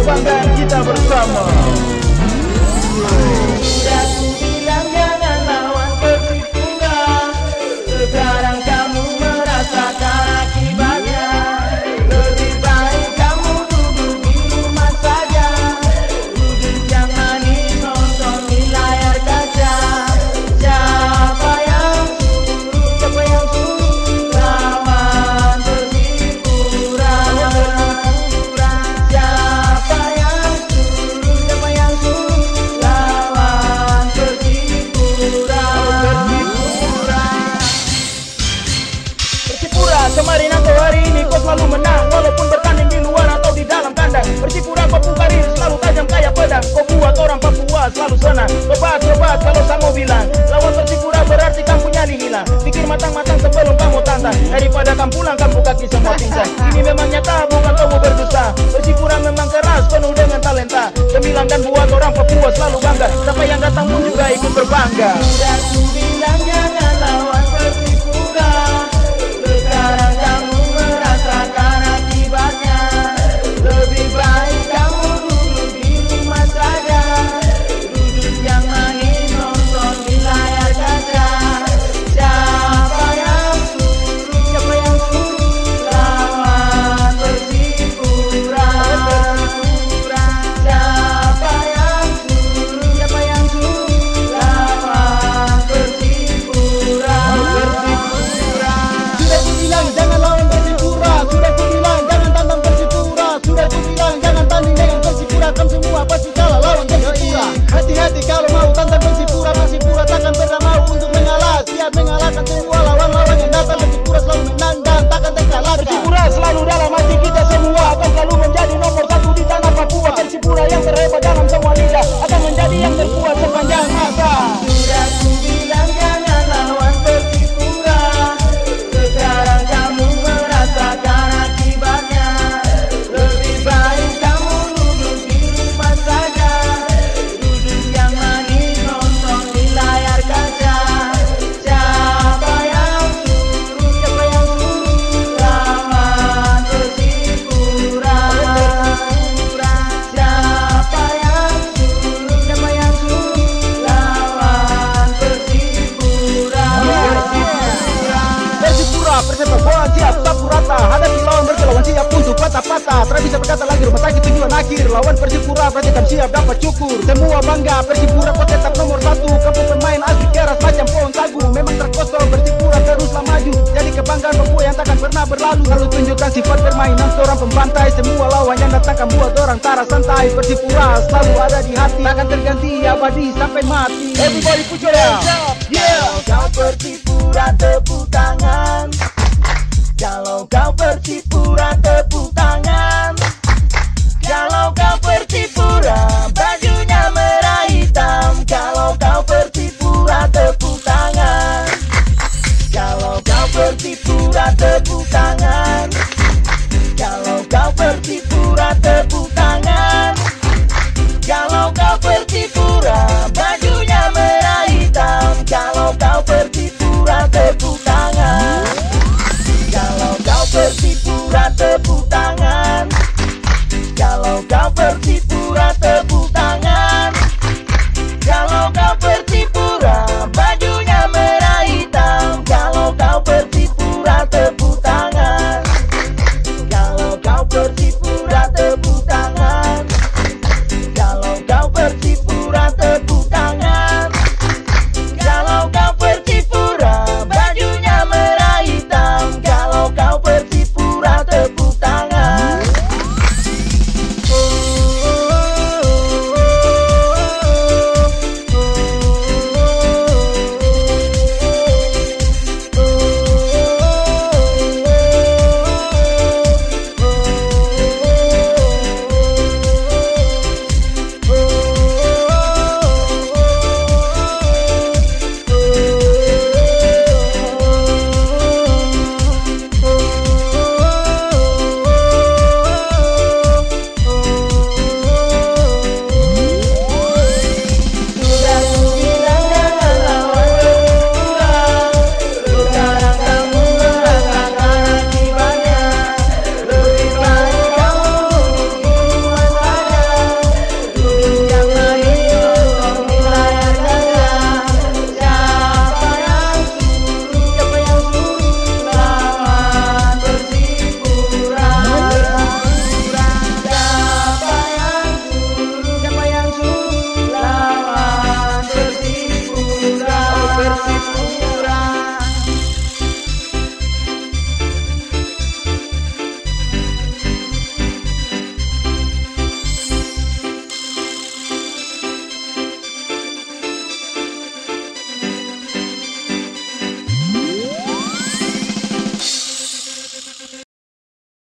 Kebanggaan kita bersama Senang Sobat sobat kalau mau bilang. Lawan Persipura berarti kamu nyali hilang Pikir matang-matang sebelum kamu tantang. Daripada kamu pulang kamu kaki semua pingsan. Ini memang nyata bukan kamu berdusta. Persipura memang keras penuh dengan talenta. Gemilang dan buat orang Papua selalu bangga. Siapa yang datang pun juga ikut berbangga. Ku bilang Tak bisa berkata lagi rumah sakit tujuan akhir. Lawan Persipura berarti kamu siap dapat cukur. Semua bangga Persipura kau tetap nomor satu. Kamu pemain asli keras macam pohon sagu. Memang terkosong Persipura teruslah maju. Jadi kebanggaan Papua yang takkan pernah berlalu. Lalu tunjukkan sifat permainan seorang pembantai. Semua lawan yang datang kan buat orang tara santai. Persipura selalu ada di hati. Takkan terganti abadi sampai mati. Everybody put your hands up. Yeah. Kau Persipura tepuk tepuk tangan. Kalau kau pergi